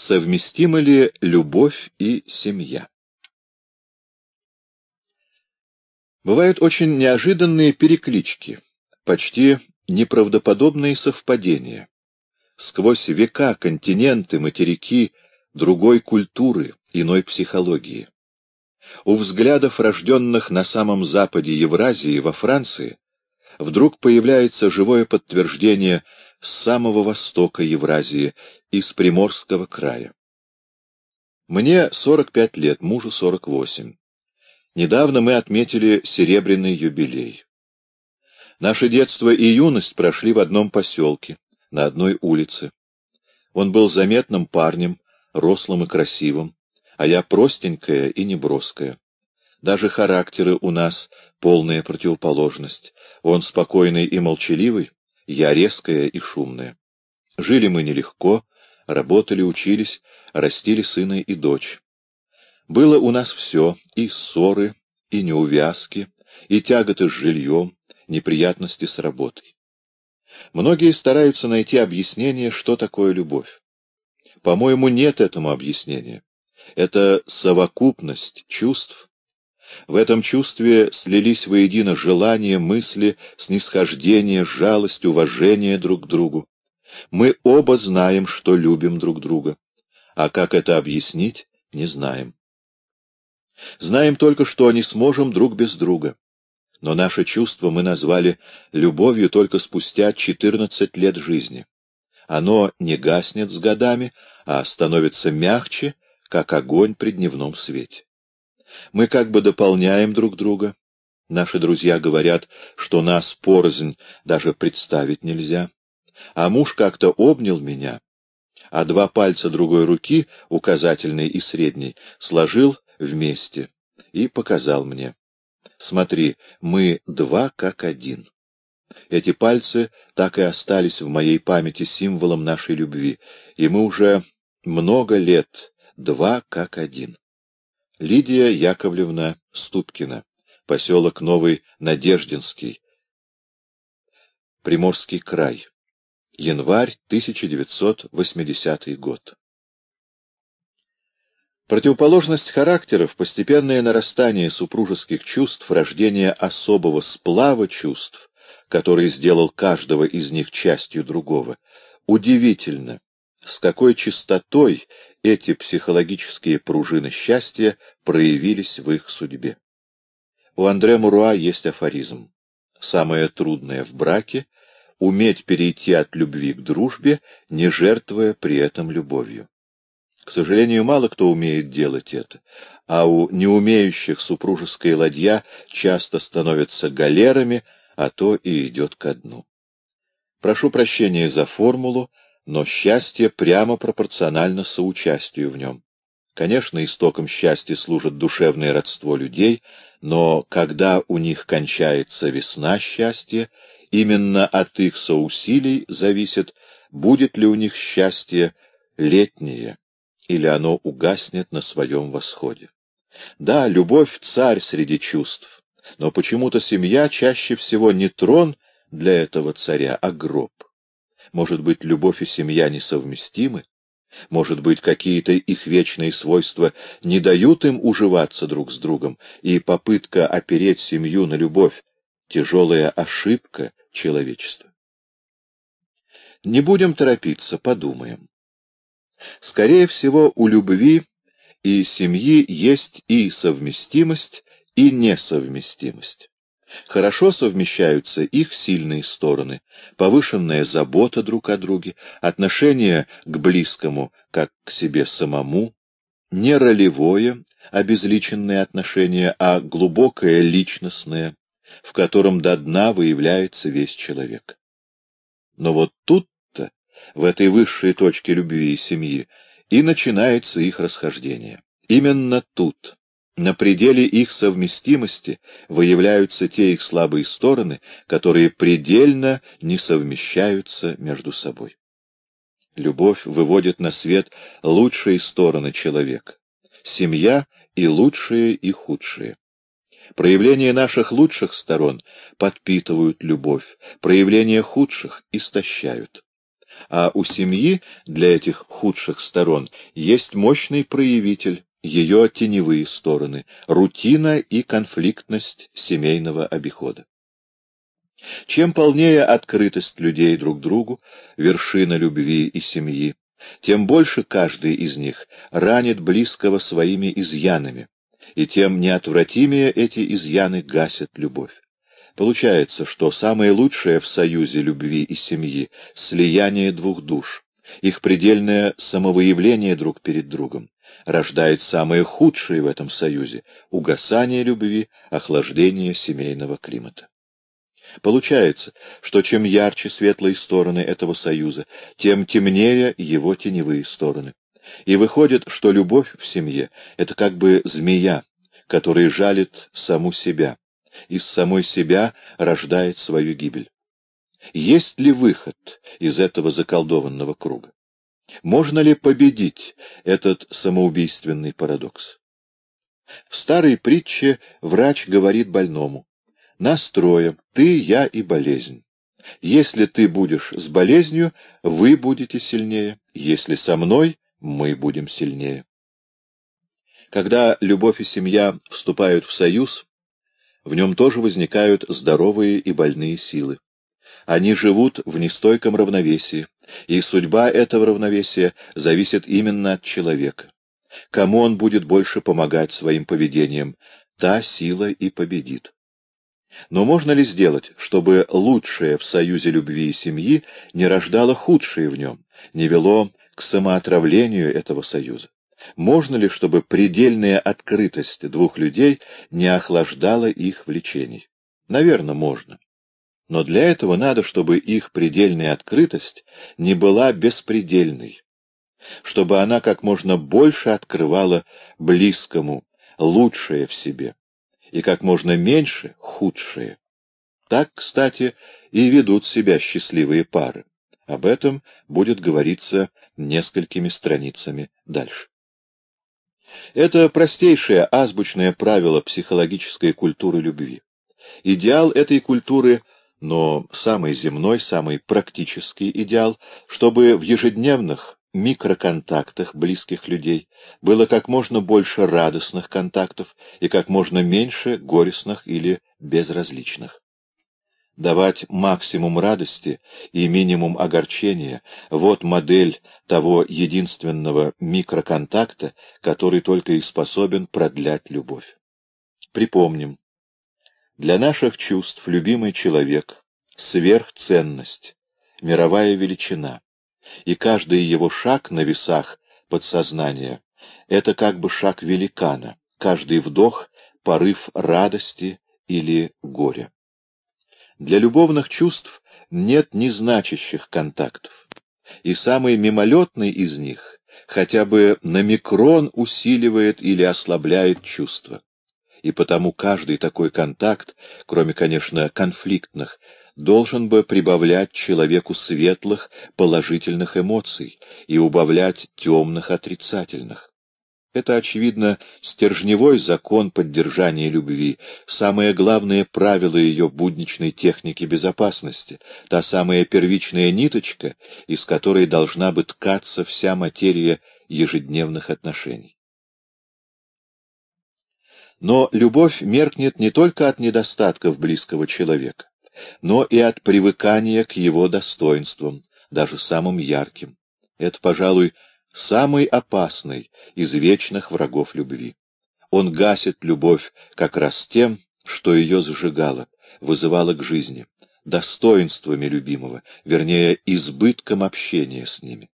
Совместимы ли любовь и семья? Бывают очень неожиданные переклички, почти неправдоподобные совпадения. Сквозь века, континенты, материки, другой культуры, иной психологии. У взглядов, рожденных на самом западе Евразии, во Франции, вдруг появляется живое подтверждение с самого востока Евразии, из Приморского края. Мне 45 лет, мужу 48. Недавно мы отметили серебряный юбилей. Наше детство и юность прошли в одном поселке, на одной улице. Он был заметным парнем, рослым и красивым, а я простенькая и неброская. Даже характеры у нас полная противоположность. Он спокойный и молчаливый, я резкая и шумная. Жили мы нелегко, работали, учились, растили сына и дочь. Было у нас все, и ссоры, и неувязки, и тяготы с жильем, неприятности с работой. Многие стараются найти объяснение, что такое любовь. По-моему, нет этому объяснения. Это совокупность чувств. В этом чувстве слились воедино желания, мысли, снисхождение, жалость, уважение друг к другу. Мы оба знаем, что любим друг друга, а как это объяснить, не знаем. Знаем только, что не сможем друг без друга. Но наше чувство мы назвали любовью только спустя 14 лет жизни. Оно не гаснет с годами, а становится мягче, как огонь при дневном свете. Мы как бы дополняем друг друга. Наши друзья говорят, что нас порознь даже представить нельзя. А муж как-то обнял меня, а два пальца другой руки, указательный и средний, сложил вместе и показал мне. Смотри, мы два как один. Эти пальцы так и остались в моей памяти символом нашей любви, и мы уже много лет два как один. Лидия Яковлевна Ступкина, поселок Новый Надеждинский, Приморский край. Январь 1980 год. Противоположность характеров, постепенное нарастание супружеских чувств, рождение особого сплава чувств, который сделал каждого из них частью другого, удивительно, с какой чистотой эти психологические пружины счастья проявились в их судьбе. У Андре Муруа есть афоризм. Самое трудное в браке уметь перейти от любви к дружбе, не жертвуя при этом любовью. К сожалению, мало кто умеет делать это, а у неумеющих супружеская ладья часто становятся галерами, а то и идет ко дну. Прошу прощения за формулу, но счастье прямо пропорционально соучастию в нем. Конечно, истоком счастья служит душевное родство людей, но когда у них кончается весна счастья, Именно от их соусилий зависит, будет ли у них счастье летнее, или оно угаснет на своем восходе. Да, любовь — царь среди чувств, но почему-то семья чаще всего не трон для этого царя, а гроб. Может быть, любовь и семья несовместимы? Может быть, какие-то их вечные свойства не дают им уживаться друг с другом, и попытка опереть семью на любовь — тяжелая ошибка, человечества. Не будем торопиться, подумаем. Скорее всего, у любви и семьи есть и совместимость, и несовместимость. Хорошо совмещаются их сильные стороны, повышенная забота друг о друге, отношение к близкому, как к себе самому, не ролевое, обезличенное отношение, а глубокое личностное, в котором до дна выявляется весь человек. Но вот тут-то, в этой высшей точке любви и семьи, и начинается их расхождение. Именно тут, на пределе их совместимости, выявляются те их слабые стороны, которые предельно не совмещаются между собой. Любовь выводит на свет лучшие стороны человека, семья и лучшие и худшие. Проявления наших лучших сторон подпитывают любовь, проявления худших истощают. а у семьи для этих худших сторон есть мощный проявитель, ее теневые стороны, рутина и конфликтность семейного обихода. Чем полнее открытость людей друг другу, вершина любви и семьи, тем больше каждый из них ранит близкого своими изъянами, и тем неотвратимее эти изъяны гасят любовь. Получается, что самое лучшее в союзе любви и семьи — слияние двух душ, их предельное самовыявление друг перед другом, рождает самое худшее в этом союзе — угасание любви, охлаждение семейного климата. Получается, что чем ярче светлые стороны этого союза, тем темнее его теневые стороны. И выходит, что любовь в семье — это как бы змея, которая жалит саму себя, из самой себя рождает свою гибель. Есть ли выход из этого заколдованного круга? Можно ли победить этот самоубийственный парадокс? В старой притче врач говорит больному, настроем ты, я и болезнь. Если ты будешь с болезнью, вы будете сильнее. Если со мной, мы будем сильнее. Когда любовь и семья вступают в союз, в нем тоже возникают здоровые и больные силы. Они живут в нестойком равновесии, и судьба этого равновесия зависит именно от человека. Кому он будет больше помогать своим поведением, та сила и победит. Но можно ли сделать, чтобы лучшее в союзе любви и семьи не рождало худшее в нем, не вело к самоотравлению этого союза? Можно ли, чтобы предельная открытость двух людей не охлаждала их влечений? Наверное, можно. Но для этого надо, чтобы их предельная открытость не была беспредельной, чтобы она как можно больше открывала близкому лучшее в себе и как можно меньше худшее. Так, кстати, и ведут себя счастливые пары. Об этом будет говориться несколькими страницами дальше. Это простейшее азбучное правило психологической культуры любви. Идеал этой культуры, но самый земной, самый практический идеал, чтобы в ежедневных микроконтактах близких людей было как можно больше радостных контактов и как можно меньше горестных или безразличных давать максимум радости и минимум огорчения — вот модель того единственного микроконтакта, который только и способен продлять любовь. Припомним, для наших чувств любимый человек — сверхценность, мировая величина, и каждый его шаг на весах подсознания — это как бы шаг великана, каждый вдох — порыв радости или горя. Для любовных чувств нет незначащих контактов, и самый мимолетный из них хотя бы на микрон усиливает или ослабляет чувства. И потому каждый такой контакт, кроме, конечно, конфликтных, должен бы прибавлять человеку светлых, положительных эмоций и убавлять темных, отрицательных. Это, очевидно, стержневой закон поддержания любви, самое главное правило ее будничной техники безопасности, та самая первичная ниточка, из которой должна бы ткаться вся материя ежедневных отношений. Но любовь меркнет не только от недостатков близкого человека, но и от привыкания к его достоинствам, даже самым ярким. Это, пожалуй, самый опасный из вечных врагов любви. Он гасит любовь как раз тем, что ее зажигало, вызывало к жизни, достоинствами любимого, вернее, избытком общения с ними.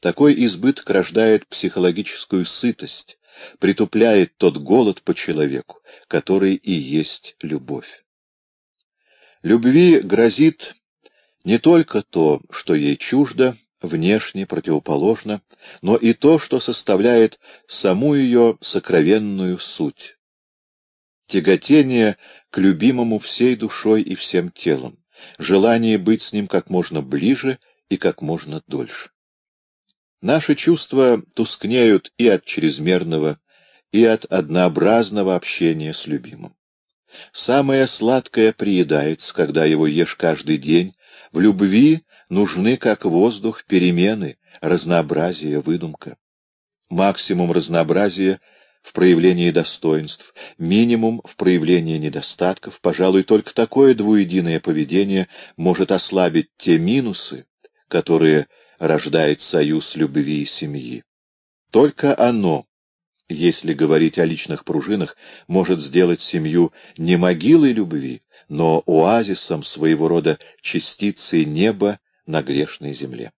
Такой избыток рождает психологическую сытость, притупляет тот голод по человеку, который и есть любовь. Любви грозит не только то, что ей чуждо, внешне противоположно, но и то, что составляет саму ее сокровенную суть. Тяготение к любимому всей душой и всем телом, желание быть с ним как можно ближе и как можно дольше. Наши чувства тускнеют и от чрезмерного, и от однообразного общения с любимым. Самое сладкое приедается, когда его ешь каждый день, В любви нужны, как воздух, перемены, разнообразие, выдумка. Максимум разнообразия в проявлении достоинств, минимум в проявлении недостатков. Пожалуй, только такое двуединое поведение может ослабить те минусы, которые рождает союз любви и семьи. Только оно, если говорить о личных пружинах, может сделать семью не могилой любви, но оазисом своего рода частицей неба на грешной земле.